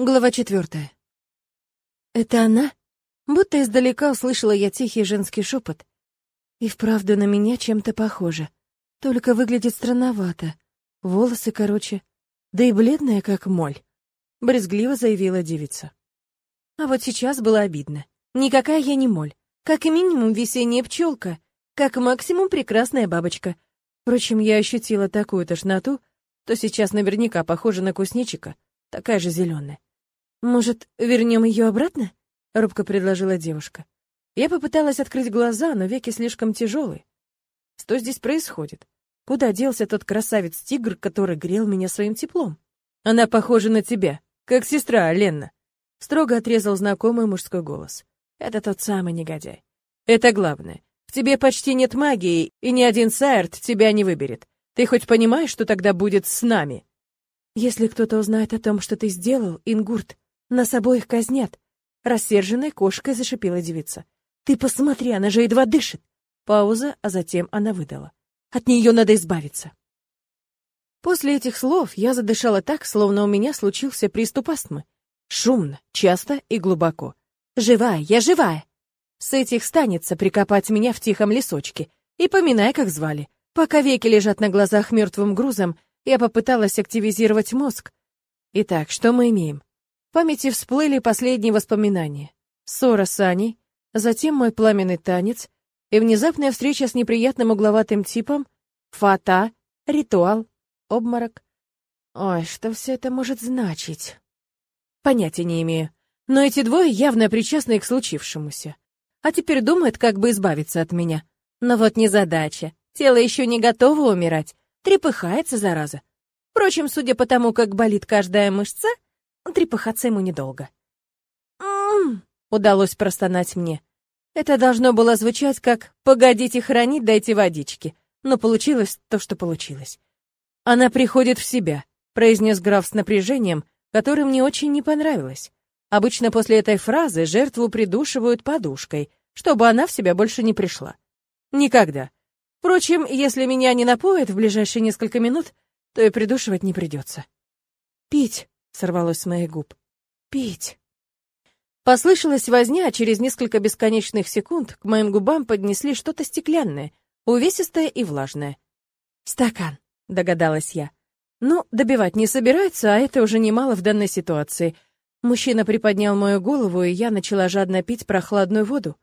Глава четвертая. «Это она?» Будто издалека услышала я тихий женский шепот. И вправду на меня чем-то похоже. Только выглядит странновато. Волосы короче. Да и бледная, как моль. Брезгливо заявила девица. А вот сейчас было обидно. Никакая я не моль. Как минимум весенняя пчелка. Как максимум прекрасная бабочка. Впрочем, я ощутила такую тошноту, то сейчас наверняка похожа на куснечика, такая же зеленая. «Может, вернем ее обратно?» — робко предложила девушка. Я попыталась открыть глаза, но веки слишком тяжелые. Что здесь происходит? Куда делся тот красавец-тигр, который грел меня своим теплом? Она похожа на тебя, как сестра Ленна. Строго отрезал знакомый мужской голос. Это тот самый негодяй. Это главное. В тебе почти нет магии, и ни один Сайрт тебя не выберет. Ты хоть понимаешь, что тогда будет с нами? Если кто-то узнает о том, что ты сделал, Ингурт, нас обоих казнят. Рассерженной кошкой зашипела девица. Ты посмотри, она же едва дышит. Пауза, а затем она выдала. От нее надо избавиться. После этих слов я задышала так, словно у меня случился приступ астмы. Шумно, часто и глубоко. Живая, я живая. С этих станется прикопать меня в тихом лесочке. И поминай, как звали. Пока веки лежат на глазах мертвым грузом, я попыталась активизировать мозг. Итак, что мы имеем? В памяти всплыли последние воспоминания. Ссора с Аней, затем мой пламенный танец и внезапная встреча с неприятным угловатым типом, фата, ритуал, обморок. Ой, что все это может значить? Понятия не имею. Но эти двое явно причастны к случившемуся. А теперь думают, как бы избавиться от меня. Но вот незадача. Тело еще не готово умирать. Трепыхается, зараза. Впрочем, судя по тому, как болит каждая мышца, Трепыхаться ему недолго. «М-м-м», удалось простонать мне. Это должно было звучать как «погодите хранить, дайте водички». Но получилось то, что получилось. «Она приходит в себя», — произнес граф с напряжением, которое мне очень не понравилось. Обычно после этой фразы жертву придушивают подушкой, чтобы она в себя больше не пришла. Никогда. Впрочем, если меня не напоят в ближайшие несколько минут, то и придушивать не придется. «Пить», сорвалось с моих губ. Пить. Послышалась возня, а через несколько бесконечных секунд к моим губам поднесли что-то стеклянное, увесистое и влажное. «Стакан», — догадалась я. «Ну, добивать не собираются, а это уже немало в данной ситуации». Мужчина приподнял мою голову, и я начала жадно пить прохладную воду.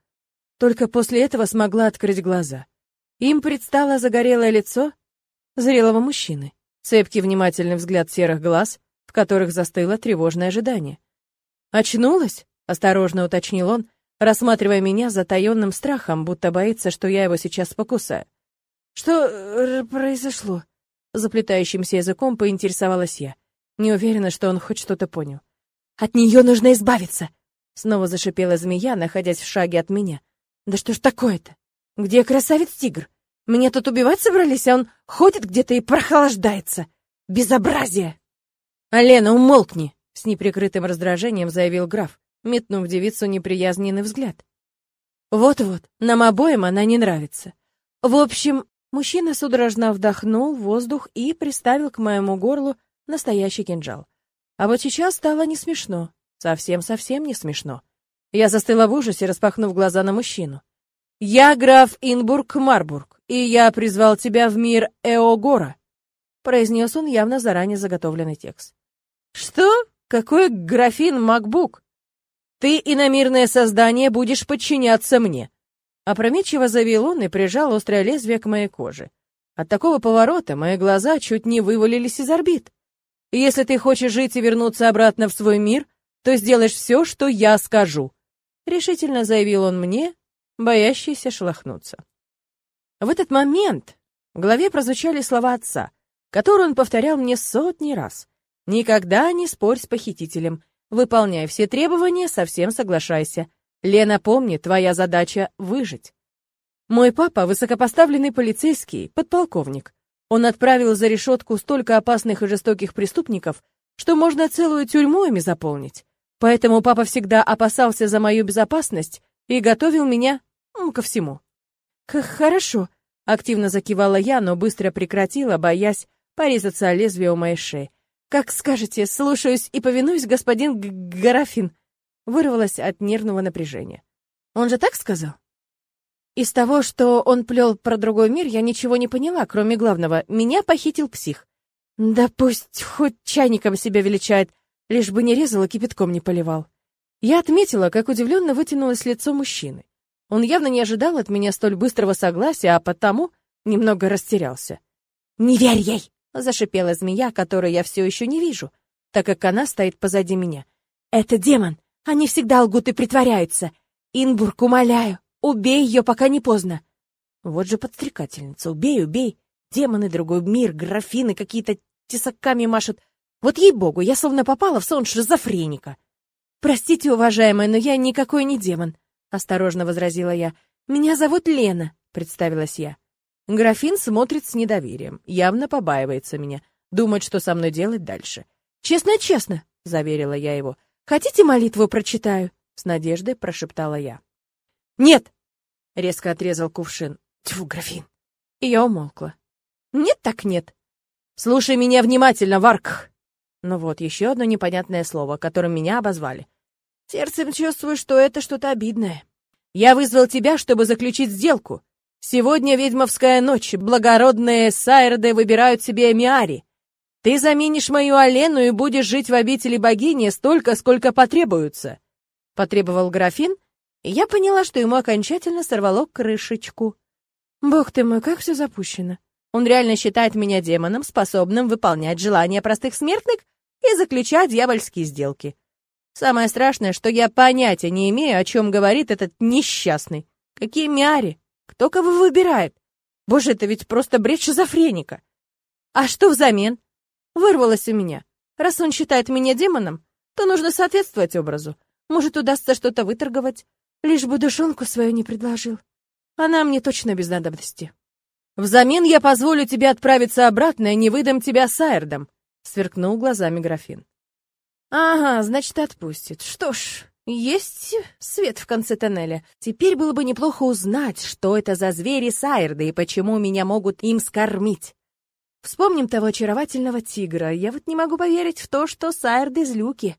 Только после этого смогла открыть глаза. Им предстало загорелое лицо зрелого мужчины, цепкий внимательный взгляд серых глаз, которых застыло тревожное ожидание. «Очнулась?» — осторожно уточнил он, рассматривая меня затаённым страхом, будто боится, что я его сейчас покусаю. «Что э, произошло?» — заплетающимся языком поинтересовалась я. Не уверена, что он хоть что-то понял. «От нее нужно избавиться!» Снова зашипела змея, находясь в шаге от меня. «Да что ж такое-то? Где красавец-тигр? Меня тут убивать собрались, а он ходит где-то и прохлаждается. Безобразие!» «Алена, умолкни!» — с неприкрытым раздражением заявил граф, метнув девицу неприязненный взгляд. «Вот-вот, нам обоим она не нравится. В общем, мужчина судорожно вдохнул воздух и приставил к моему горлу настоящий кинжал. А вот сейчас стало не смешно. Совсем-совсем не смешно. Я застыла в ужасе, распахнув глаза на мужчину. «Я граф Инбург-Марбург, и я призвал тебя в мир Эогора», произнес он явно заранее заготовленный текст. «Что? Какой графин Макбук? Ты, иномирное создание, будешь подчиняться мне!» Опрометчиво заявил он и прижал острое лезвие к моей коже. От такого поворота мои глаза чуть не вывалились из орбит. «Если ты хочешь жить и вернуться обратно в свой мир, то сделаешь все, что я скажу», — решительно заявил он мне, боящийся шелохнуться. В этот момент в голове прозвучали слова отца, которые он повторял мне сотни раз — Никогда не спорь с похитителем. Выполняй все требования, совсем соглашайся. Лена, помни, твоя задача — выжить. Мой папа — высокопоставленный полицейский, подполковник. Он отправил за решетку столько опасных и жестоких преступников, что можно целую тюрьму ими заполнить. Поэтому папа всегда опасался за мою безопасность и готовил меня ко всему. «Хорошо», — активно закивала я, но быстро прекратила, боясь порезаться о лезвие у моей шеи. как скажете, слушаюсь и повинуюсь, господин Г Графин. Вырвалась от нервного напряжения. Он же так сказал? Из того, что он плел про другой мир, я ничего не поняла, кроме главного. Меня похитил псих. Да пусть хоть чайником себя величает, лишь бы не резал и кипятком не поливал. Я отметила, как удивленно вытянулось лицо мужчины. Он явно не ожидал от меня столь быстрого согласия, а потому немного растерялся. «Не верь ей!» — зашипела змея, которую я все еще не вижу, так как она стоит позади меня. «Это демон! Они всегда лгут и притворяются! Инбург, умоляю, убей ее, пока не поздно!» Вот же подстрекательница. Убей, убей. Демоны, другой мир, графины какие-то тесаками машут. Вот ей-богу, я словно попала в сон шизофреника. «Простите, уважаемая, но я никакой не демон», — осторожно возразила я. «Меня зовут Лена», — представилась я. Графин смотрит с недоверием, явно побаивается меня, думает, что со мной делать дальше. «Честно-честно», — заверила я его. «Хотите молитву прочитаю?» — с надеждой прошептала я. «Нет!» — резко отрезал кувшин. Тьфу, графин. И я умолкла. «Нет так нет. Слушай меня внимательно, Варк!» Ну вот, еще одно непонятное слово, которым меня обозвали. Сердцем чувствую, что это что-то обидное. Я вызвал тебя, чтобы заключить сделку. Сегодня ведьмовская ночь, благородные сайрды выбирают себе Миари. Ты заменишь мою Алену и будешь жить в обители богини столько, сколько потребуется. Потребовал графин, и я поняла, что ему окончательно сорвало крышечку. Бог ты мой, как все запущено. Он реально считает меня демоном, способным выполнять желания простых смертных и заключать дьявольские сделки. Самое страшное, что я понятия не имею, о чем говорит этот несчастный. Какие мяри? Кто кого выбирает? Боже, это ведь просто бред шизофреника. А что взамен? Вырвалось у меня. Раз он считает меня демоном, то нужно соответствовать образу. Может, удастся что-то выторговать. Лишь бы душонку свою не предложил. Она мне точно без надобности. Взамен я позволю тебе отправиться обратно и не выдам тебя Сайердом, сверкнул глазами графин. Ага, значит, отпустит. Что ж, есть свет в конце тоннеля. Теперь было бы неплохо узнать, что это за звери Сайрды и почему меня могут им скормить. Вспомним того очаровательного тигра. Я вот не могу поверить в то, что Сайрды злюки.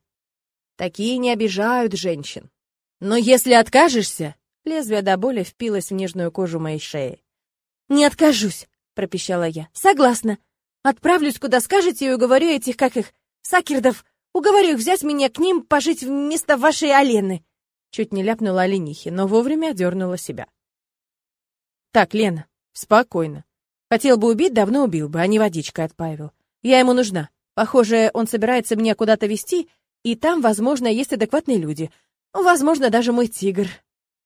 Такие не обижают женщин. Но если откажешься... Лезвие до боли впилось в нежную кожу моей шеи. «Не откажусь», — пропищала я. «Согласна. Отправлюсь, куда скажете, и уговорю этих, как их, сакердов, Уговорю их взять меня к ним пожить вместо вашей Алены. Чуть не ляпнула оленихи, но вовремя одернула себя. Так, Лена, спокойно. Хотел бы убить, давно убил бы, а не водичкой отпаивал. Я ему нужна. Похоже, он собирается меня куда-то вести, и там, возможно, есть адекватные люди. Возможно, даже мой тигр.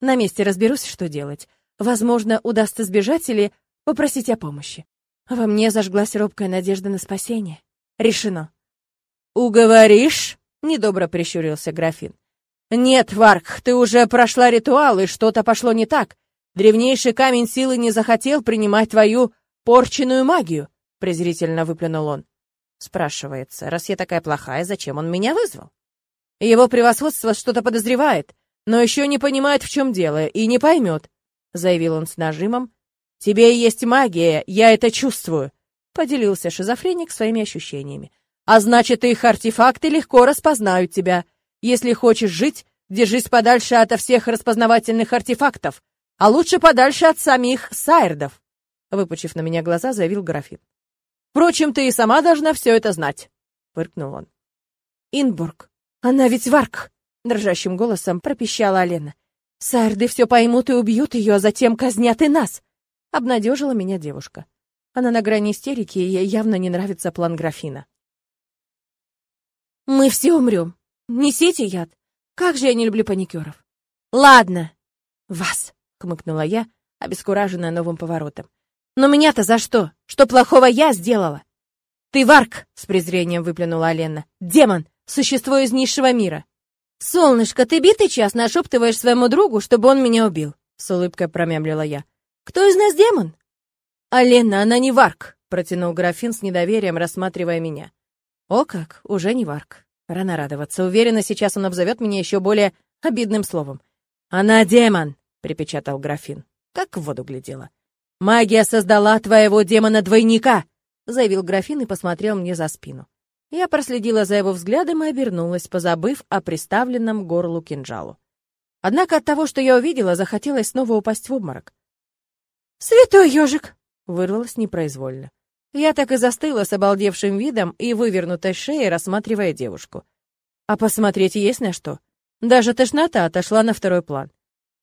На месте разберусь, что делать. Возможно, удастся сбежать или попросить о помощи. Во мне зажглась робкая надежда на спасение. Решено. «Уговоришь?» — недобро прищурился графин. «Нет, Варк, ты уже прошла ритуал, и что-то пошло не так. Древнейший камень силы не захотел принимать твою порченную магию», — презрительно выплюнул он. Спрашивается, раз я такая плохая, зачем он меня вызвал? Его превосходство что-то подозревает, но еще не понимает, в чем дело, и не поймет, — заявил он с нажимом. «Тебе есть магия, я это чувствую», — поделился шизофреник своими ощущениями. А значит, их артефакты легко распознают тебя. Если хочешь жить, держись подальше ото всех распознавательных артефактов, а лучше подальше от самих сайрдов. Выпучив на меня глаза, заявил графин. Впрочем, ты и сама должна все это знать, фыркнул он. Инбург, она ведь варк, дрожащим голосом пропищала Алена. Сайрды все поймут и убьют ее, а затем казнят и нас. Обнадежила меня девушка. Она на грани истерики, и ей явно не нравится план графина. Мы все умрем. Несите яд. Как же я не люблю паникеров. Ладно. Вас, хмыкнула я, обескураженная новым поворотом. Но меня-то за что? Что плохого я сделала? Ты варк, с презрением выплюнула Алена. Демон, существо из низшего мира. Солнышко, ты битый час нашептываешь своему другу, чтобы он меня убил, с улыбкой промямлила я. Кто из нас демон? Алена, она не варк, протянул графин с недоверием, рассматривая меня. О как, уже не Варк. Рано радоваться. Уверена, сейчас он обзовет меня еще более обидным словом. «Она демон!» — припечатал графин. Как в воду глядела. «Магия создала твоего демона-двойника!» — заявил графин и посмотрел мне за спину. Я проследила за его взглядом и обернулась, позабыв о приставленном горлу кинжалу. Однако от того, что я увидела, захотелось снова упасть в обморок. «Святой ежик!» — вырвалось непроизвольно. Я так и застыла с обалдевшим видом и вывернутой шеей, рассматривая девушку. А посмотреть есть на что. Даже тошнота отошла на второй план.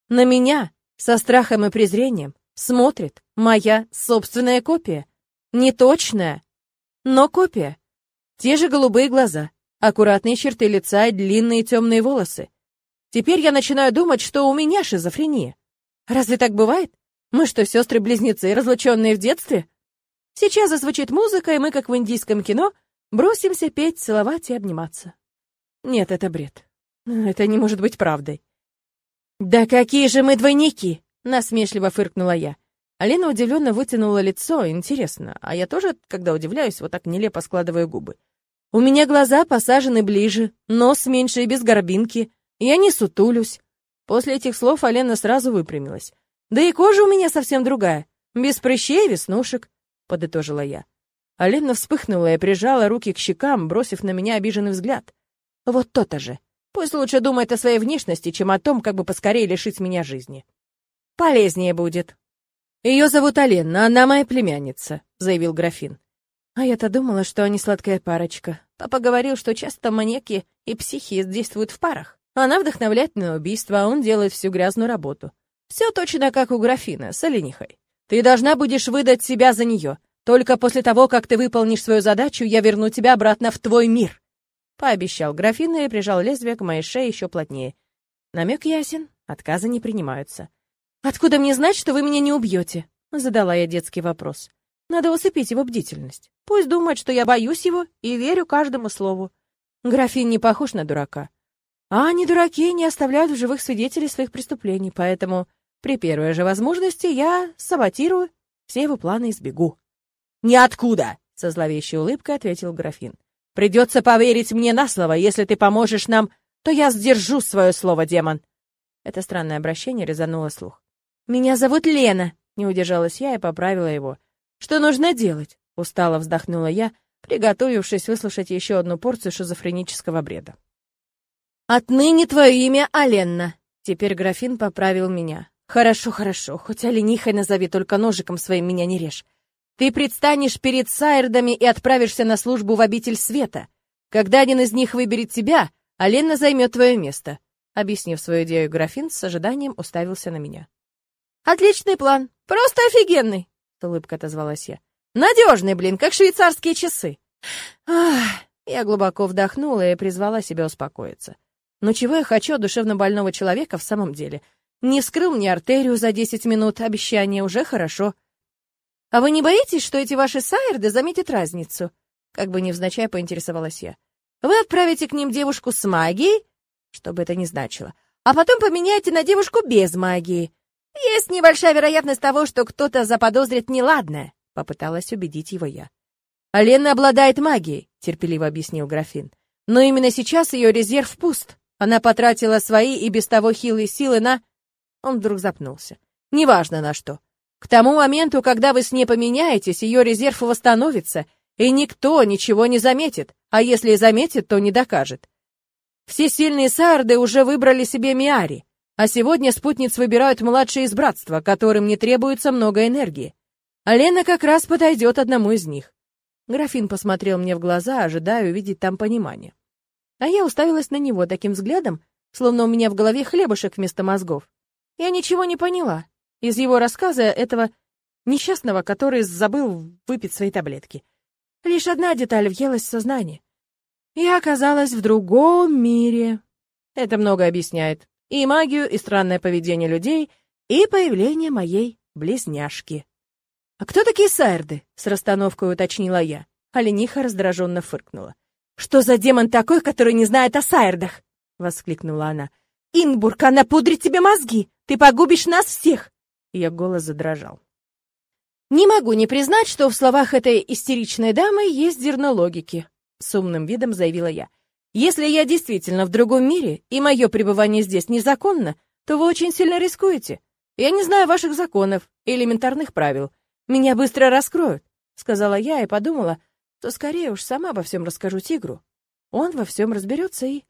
На меня, со страхом и презрением, смотрит моя собственная копия. Не точная, но копия. Те же голубые глаза, аккуратные черты лица и длинные темные волосы. Теперь я начинаю думать, что у меня шизофрения. Разве так бывает? Мы что, сестры-близнецы, разлученные в детстве? Сейчас зазвучит музыка, и мы, как в индийском кино, бросимся петь, целовать и обниматься. Нет, это бред. Это не может быть правдой. «Да какие же мы двойники!» — насмешливо фыркнула я. Алина удивленно вытянула лицо. Интересно, а я тоже, когда удивляюсь, вот так нелепо складываю губы. У меня глаза посажены ближе, нос меньше и без горбинки. Я не сутулюсь. После этих слов Алена сразу выпрямилась. Да и кожа у меня совсем другая, без прыщей веснушек подытожила я. Алена вспыхнула и прижала руки к щекам, бросив на меня обиженный взгляд. Вот то-то же. Пусть лучше думает о своей внешности, чем о том, как бы поскорее лишить меня жизни. Полезнее будет. Ее зовут Алена, она моя племянница, заявил графин. А я-то думала, что они сладкая парочка. Папа говорил, что часто маньяки и психи действуют в парах. Она вдохновляет на убийство, а он делает всю грязную работу. Все точно как у графина с оленихой. Ты должна будешь выдать себя за нее. Только после того, как ты выполнишь свою задачу, я верну тебя обратно в твой мир. Пообещал графин и прижал лезвие к моей шее еще плотнее. Намек ясен, отказы не принимаются. «Откуда мне знать, что вы меня не убьете?» Задала я детский вопрос. Надо усыпить его бдительность. Пусть думает, что я боюсь его и верю каждому слову. Графин не похож на дурака. А они дураки не оставляют в живых свидетелей своих преступлений, поэтому при первой же возможности я саботирую, все его планы избегу. «Ниоткуда!» — со зловещей улыбкой ответил графин. «Придется поверить мне на слово. Если ты поможешь нам, то я сдержу свое слово, демон!» Это странное обращение резануло слух. «Меня зовут Лена!» — не удержалась я и поправила его. «Что нужно делать?» — устало вздохнула я, приготовившись выслушать еще одну порцию шизофренического бреда. «Отныне твое имя Аленна!» Теперь графин поправил меня. Хорошо, хорошо, хоть оленихой назови, только ножиком своим меня не режь. Ты предстанешь перед Сайрдами и отправишься на службу в обитель света. Когда один из них выберет тебя, Алена займет твое место. Объяснив свою идею, графин с ожиданием уставился на меня. Отличный план, просто офигенный, с улыбкой отозвалась я. Надежный, блин, как швейцарские часы. Ах, я глубоко вдохнула и призвала себя успокоиться. Но чего я хочу от душевно больного человека в самом деле — не вскрыл мне артерию за десять минут, обещание уже хорошо. А вы не боитесь, что эти ваши сайерды заметят разницу? Как бы невзначай поинтересовалась я. Вы отправите к ним девушку с магией, что бы это ни значило, а потом поменяете на девушку без магии. Есть небольшая вероятность того, что кто-то заподозрит неладное, попыталась убедить его я. Алена обладает магией, терпеливо объяснил графин. Но именно сейчас ее резерв пуст. Она потратила свои и без того хилые силы на он вдруг запнулся. «Неважно на что. К тому моменту, когда вы с ней поменяетесь, ее резерв восстановится, и никто ничего не заметит, а если и заметит, то не докажет. Все сильные сарды уже выбрали себе Миари, а сегодня спутниц выбирают младшие из братства, которым не требуется много энергии. А Лена как раз подойдет одному из них. Графин посмотрел мне в глаза, ожидая увидеть там понимание. А я уставилась на него таким взглядом, словно у меня в голове хлебушек вместо мозгов. Я ничего не поняла из его рассказа этого несчастного, который забыл выпить свои таблетки. Лишь одна деталь въелась в сознание. Я оказалась в другом мире. Это много объясняет. И магию, и странное поведение людей, и появление моей близняшки. «А кто такие сайрды?» — с расстановкой уточнила я. Олениха раздраженно фыркнула. «Что за демон такой, который не знает о сайрдах?» — воскликнула она. «Инбург, она пудрит тебе мозги! Ты погубишь нас всех!» Ее голос задрожал. «Не могу не признать, что в словах этой истеричной дамы есть зерно логики», — с умным видом заявила я. «Если я действительно в другом мире, и мое пребывание здесь незаконно, то вы очень сильно рискуете. Я не знаю ваших законов и элементарных правил. Меня быстро раскроют», — сказала я и подумала, то скорее уж сама обо всем расскажу тигру. Он во всем разберется и...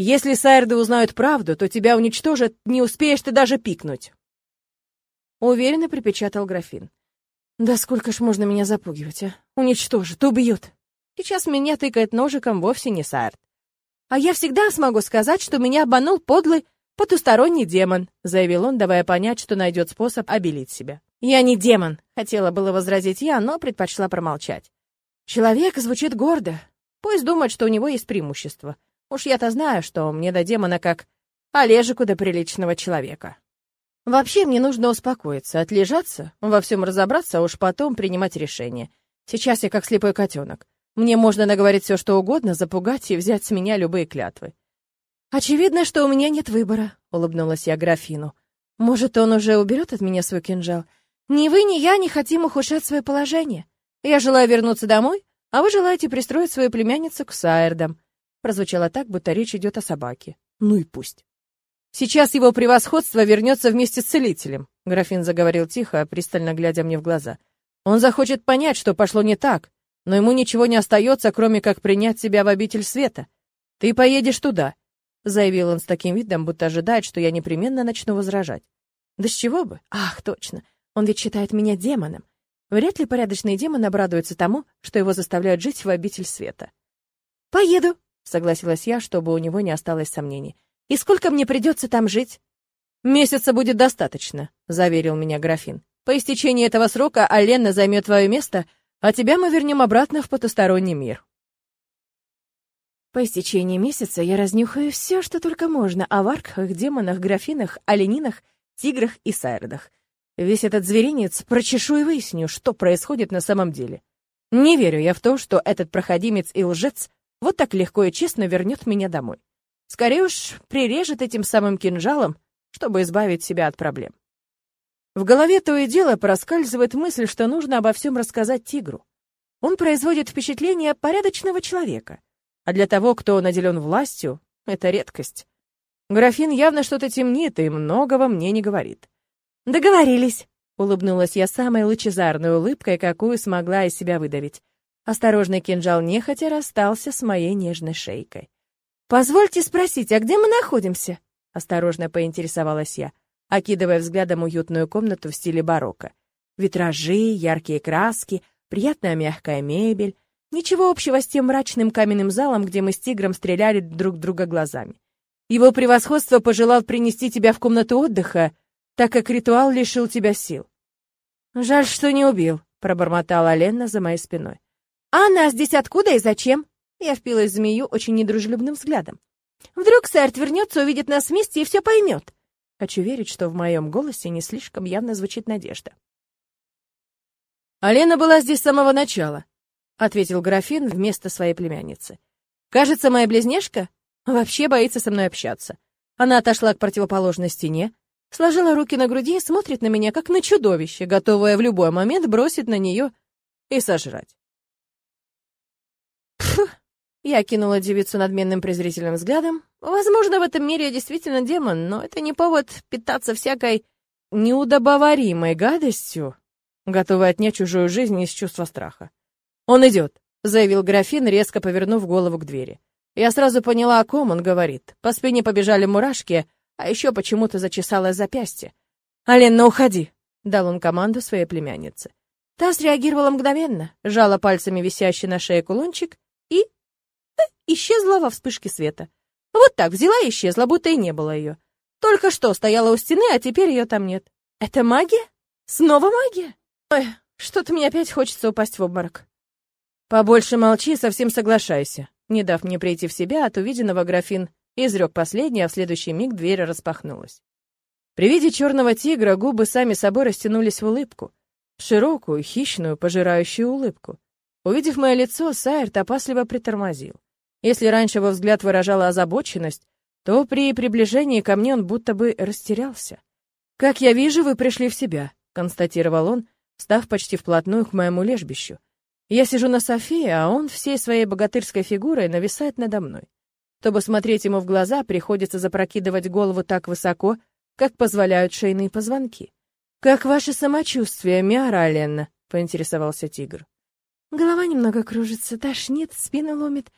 Если сайрды узнают правду, то тебя уничтожат, не успеешь ты даже пикнуть. Уверенно припечатал графин. Да сколько ж можно меня запугивать, а? Уничтожат, убьют. Сейчас меня тыкает ножиком вовсе не сайрд. А я всегда смогу сказать, что меня обманул подлый потусторонний демон, заявил он, давая понять, что найдет способ обелить себя. Я не демон, хотела было возразить я, но предпочла промолчать. Человек звучит гордо. Пусть думает, что у него есть преимущество. Уж я-то знаю, что мне до демона как Олежику до приличного человека. Вообще мне нужно успокоиться, отлежаться, во всем разобраться, а уж потом принимать решение. Сейчас я как слепой котенок. Мне можно наговорить все, что угодно, запугать и взять с меня любые клятвы. «Очевидно, что у меня нет выбора», — улыбнулась я графину. «Может, он уже уберет от меня свой кинжал? Ни вы, ни я не хотим ухудшать свое положение. Я желаю вернуться домой, а вы желаете пристроить свою племянницу к Сайердам». Прозвучало так, будто речь идет о собаке. Ну и пусть. Сейчас его превосходство вернется вместе с целителем, графин заговорил тихо, пристально глядя мне в глаза. Он захочет понять, что пошло не так, но ему ничего не остается, кроме как принять себя в обитель света. Ты поедешь туда, заявил он с таким видом, будто ожидает, что я непременно начну возражать. Да с чего бы? Ах, точно. Он ведь считает меня демоном. Вряд ли порядочный демон обрадуется тому, что его заставляют жить в обитель света. Поеду, согласилась я, чтобы у него не осталось сомнений. И сколько мне придется там жить? Месяца будет достаточно, заверил меня графин. По истечении этого срока Алена займет твое место, а тебя мы вернем обратно в потусторонний мир. По истечении месяца я разнюхаю все, что только можно о варках, демонах, графинах, оленинах, тиграх и сайрдах. Весь этот зверинец прочешу и выясню, что происходит на самом деле. Не верю я в то, что этот проходимец и лжец вот так легко и честно вернет меня домой. Скорее уж прирежет этим самым кинжалом, чтобы избавить себя от проблем. В голове то и дело проскальзывает мысль, что нужно обо всем рассказать тигру. Он производит впечатление порядочного человека, а для того, кто наделен властью, это редкость. Графин явно что-то темнит и многого мне не говорит. «Договорились», — улыбнулась я самой лучезарной улыбкой, какую смогла из себя выдавить. Осторожный кинжал нехотя расстался с моей нежной шейкой. «Позвольте спросить, а где мы находимся?» — осторожно поинтересовалась я, окидывая взглядом уютную комнату в стиле барокко. Витражи, яркие краски, приятная мягкая мебель. Ничего общего с тем мрачным каменным залом, где мы с тигром стреляли друг друга глазами. Его превосходство пожелал принести тебя в комнату отдыха, так как ритуал лишил тебя сил. «Жаль, что не убил», — пробормотала Лена за моей спиной. «А она здесь откуда и зачем?» Я впилась в змею очень недружелюбным взглядом. Вдруг сэр вернется, увидит нас вместе и все поймет. Хочу верить, что в моем голосе не слишком явно звучит надежда. «Алена была здесь с самого начала», — ответил графин вместо своей племянницы. «Кажется, моя близнешка вообще боится со мной общаться. Она отошла к противоположной стене, сложила руки на груди и смотрит на меня, как на чудовище, готовое в любой момент бросить на нее и сожрать. Я кинула девицу надменным презрительным взглядом. Возможно, в этом мире я действительно демон, но это не повод питаться всякой неудобоваримой гадостью, готовой отнять чужую жизнь из чувства страха. «Он идет», — заявил графин, резко повернув голову к двери. Я сразу поняла, о ком он говорит. По спине побежали мурашки, а еще почему-то зачесалось запястье. «Алена, уходи!» — дал он команду своей племяннице. Та среагировала мгновенно, сжала пальцами висящий на шее кулончик исчезла во вспышке света. Вот так взяла и исчезла, будто и не было ее. Только что стояла у стены, а теперь ее там нет. Это магия? Снова магия? Ой, что-то мне опять хочется упасть в обморок. Побольше молчи, совсем соглашайся. Не дав мне прийти в себя от увиденного, графин изрек последний, а в следующий миг дверь распахнулась. При виде черного тигра губы сами собой растянулись в улыбку. Широкую, хищную, пожирающую улыбку. Увидев мое лицо, Сайерт опасливо притормозил. Если раньше его взгляд выражал озабоченность, то при приближении ко мне он будто бы растерялся. «Как я вижу, вы пришли в себя», — констатировал он, став почти вплотную к моему лежбищу. Я сижу на софе, а он всей своей богатырской фигурой нависает надо мной. Чтобы смотреть ему в глаза, приходится запрокидывать голову так высоко, как позволяют шейные позвонки. «Как ваше самочувствие, Миара Аленна?» — поинтересовался тигр. Голова немного кружится, тошнит, спину ломит.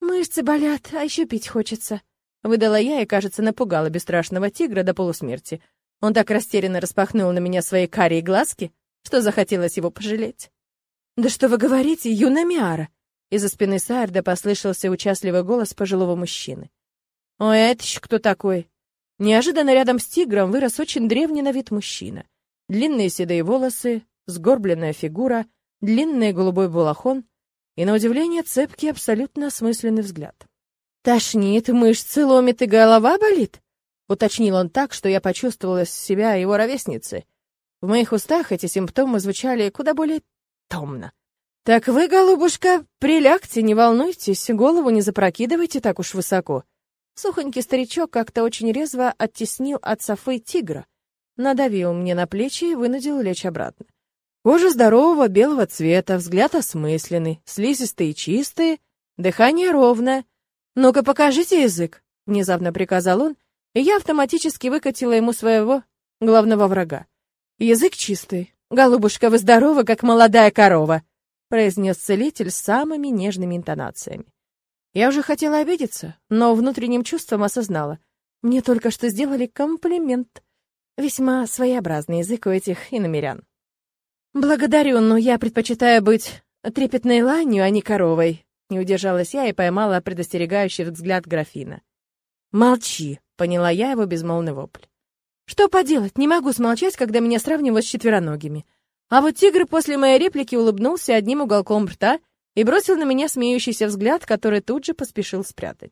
Мышцы болят, а еще пить хочется. Выдала я и, кажется, напугала бесстрашного тигра до полусмерти. Он так растерянно распахнул на меня свои карие глазки, что захотелось его пожалеть. «Да что вы говорите, юная Миара?» Из-за спины Сайрда послышался участливый голос пожилого мужчины. «Ой, а это еще кто такой?» Неожиданно рядом с тигром вырос очень древний на вид мужчина. Длинные седые волосы, сгорбленная фигура, длинный голубой балахон и, на удивление, цепкий, абсолютно осмысленный взгляд. «Тошнит, мышцы ломит и голова болит?» — уточнил он так, что я почувствовала себя его ровесницей. В моих устах эти симптомы звучали куда более томно. «Так вы, голубушка, прилягте, не волнуйтесь, голову не запрокидывайте так уж высоко. Сухонький старичок как-то очень резво оттеснил от Софы тигра, надавил мне на плечи и вынудил лечь обратно. Кожа здорового белого цвета, взгляд осмысленный, слизистые чистые, дыхание ровное. «Ну-ка, покажите язык!» — внезапно приказал он, и я автоматически выкатила ему своего главного врага. «Язык чистый. Голубушка, вы здоровы, как молодая корова!» — произнес целитель с самыми нежными интонациями. Я уже хотела обидеться, но внутренним чувством осознала. Мне только что сделали комплимент. Весьма своеобразный язык у этих иномерян. «Благодарю, но я предпочитаю быть трепетной ланью, а не коровой», не удержалась я и поймала предостерегающий взгляд графина. «Молчи», — поняла я его безмолвный вопль. «Что поделать, не могу смолчать, когда меня сравнивают с четвероногими». А вот тигр после моей реплики улыбнулся одним уголком рта и бросил на меня смеющийся взгляд, который тут же поспешил спрятать.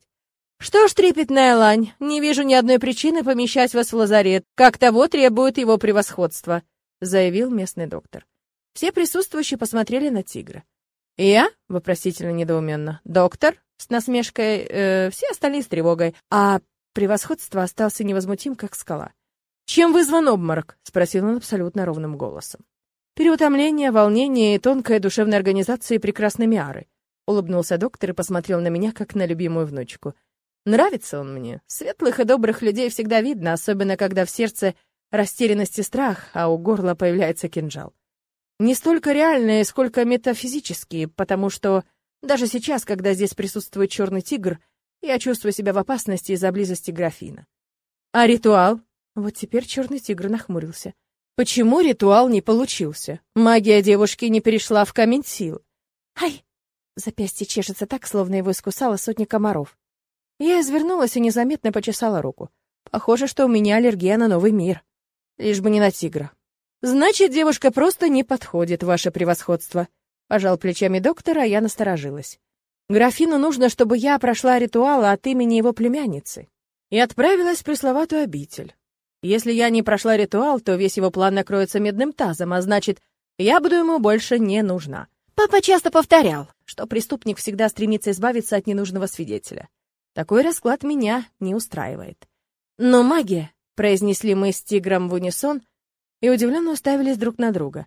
«Что ж, трепетная лань, не вижу ни одной причины помещать вас в лазарет, как того требует его превосходство», — заявил местный доктор. Все присутствующие посмотрели на тигра. «Я?» — вопросительно недоуменно. «Доктор?» — с насмешкой, э, все остальные с тревогой, а превосходство остался невозмутим, как скала. «Чем вызван обморок?» — спросил он абсолютно ровным голосом. Переутомление, волнение и тонкая душевная организация прекрасной Миары. Улыбнулся доктор и посмотрел на меня, как на любимую внучку. Нравится он мне. Светлых и добрых людей всегда видно, особенно когда в сердце растерянность и страх, а у горла появляется кинжал. Не столько реальные, сколько метафизические, потому что даже сейчас, когда здесь присутствует черный тигр, я чувствую себя в опасности из-за близости графина. А ритуал? Вот теперь черный тигр нахмурился. Почему ритуал не получился? Магия девушки не перешла в камень сил. Ай! Запястье чешется так, словно его искусала сотни комаров. Я извернулась и незаметно почесала руку. Похоже, что у меня аллергия на новый мир. Лишь бы не на тигра. Значит, девушка просто не подходит, ваше превосходство. Пожал плечами доктора, а я насторожилась. Графину нужно, чтобы я прошла ритуал от имени его племянницы. И отправилась в пресловатую обитель. Если я не прошла ритуал, то весь его план накроется медным тазом, а значит, я буду ему больше не нужна. Папа часто повторял, что преступник всегда стремится избавиться от ненужного свидетеля. Такой расклад меня не устраивает. Но магия, произнесли мы с тигром в унисон и удивленно уставились друг на друга.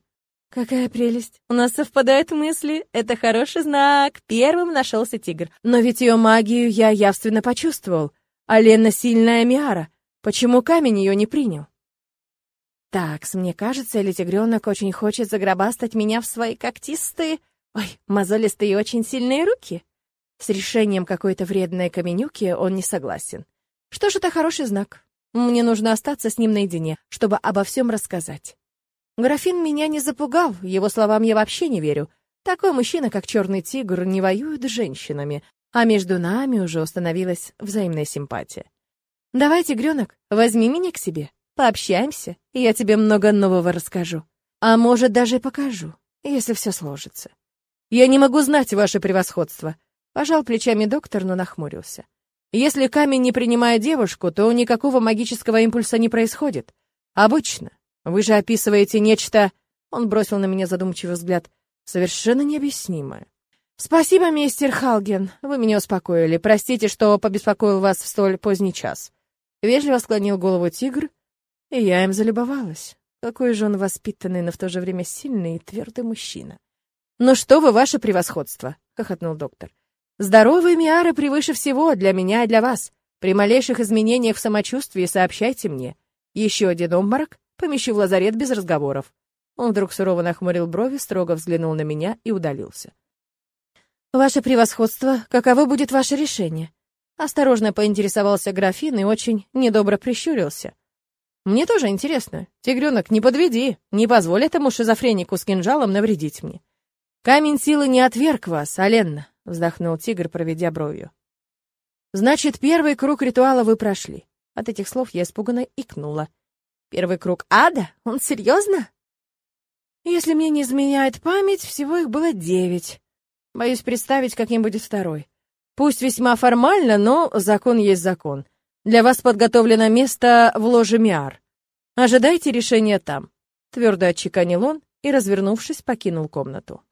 Какая прелесть! У нас совпадают мысли. Это хороший знак. Первым нашелся тигр. Но ведь ее магию я явственно почувствовал. А Лена сильная Миара. Почему камень ее не принял? Такс, мне кажется, или тигренок очень хочет загробастать меня в свои когтистые, ой, мозолистые и очень сильные руки. С решением какой-то вредной каменюки он не согласен. Что ж, это хороший знак. Мне нужно остаться с ним наедине, чтобы обо всем рассказать. Графин меня не запугал, его словам я вообще не верю. Такой мужчина, как черный тигр, не воюет с женщинами, а между нами уже установилась взаимная симпатия. Давай, тигренок, возьми меня к себе. Пообщаемся, и я тебе много нового расскажу. А может, даже и покажу, если все сложится. Я не могу знать ваше превосходство. Пожал плечами доктор, но нахмурился. Если камень не принимает девушку, то никакого магического импульса не происходит. Обычно. Вы же описываете нечто... Он бросил на меня задумчивый взгляд. Совершенно необъяснимое. «Спасибо, мистер Халген, вы меня успокоили. Простите, что побеспокоил вас в столь поздний час. Вежливо склонил голову тигр, и я им залюбовалась. Какой же он воспитанный, но в то же время сильный и твердый мужчина. «Ну что вы, ваше превосходство!» — хохотнул доктор. «Здоровые миары превыше всего для меня и для вас. При малейших изменениях в самочувствии сообщайте мне. Еще один обморок, помещу в лазарет без разговоров». Он вдруг сурово нахмурил брови, строго взглянул на меня и удалился. «Ваше превосходство, каково будет ваше решение?» Осторожно поинтересовался графин и очень недобро прищурился. «Мне тоже интересно. Тигренок, не подведи, не позволь этому шизофренику с кинжалом навредить мне». «Камень силы не отверг вас, Аленна», — вздохнул тигр, проведя бровью. «Значит, первый круг ритуала вы прошли». От этих слов я испуганно икнула. «Первый круг ада? Он серьезно?» «Если мне не изменяет память, всего их было девять. Боюсь представить, каким будет второй. Пусть весьма формально, но закон есть закон. Для вас подготовлено место в ложе Миар. Ожидайте решения там», — твердо отчеканил он и, развернувшись, покинул комнату.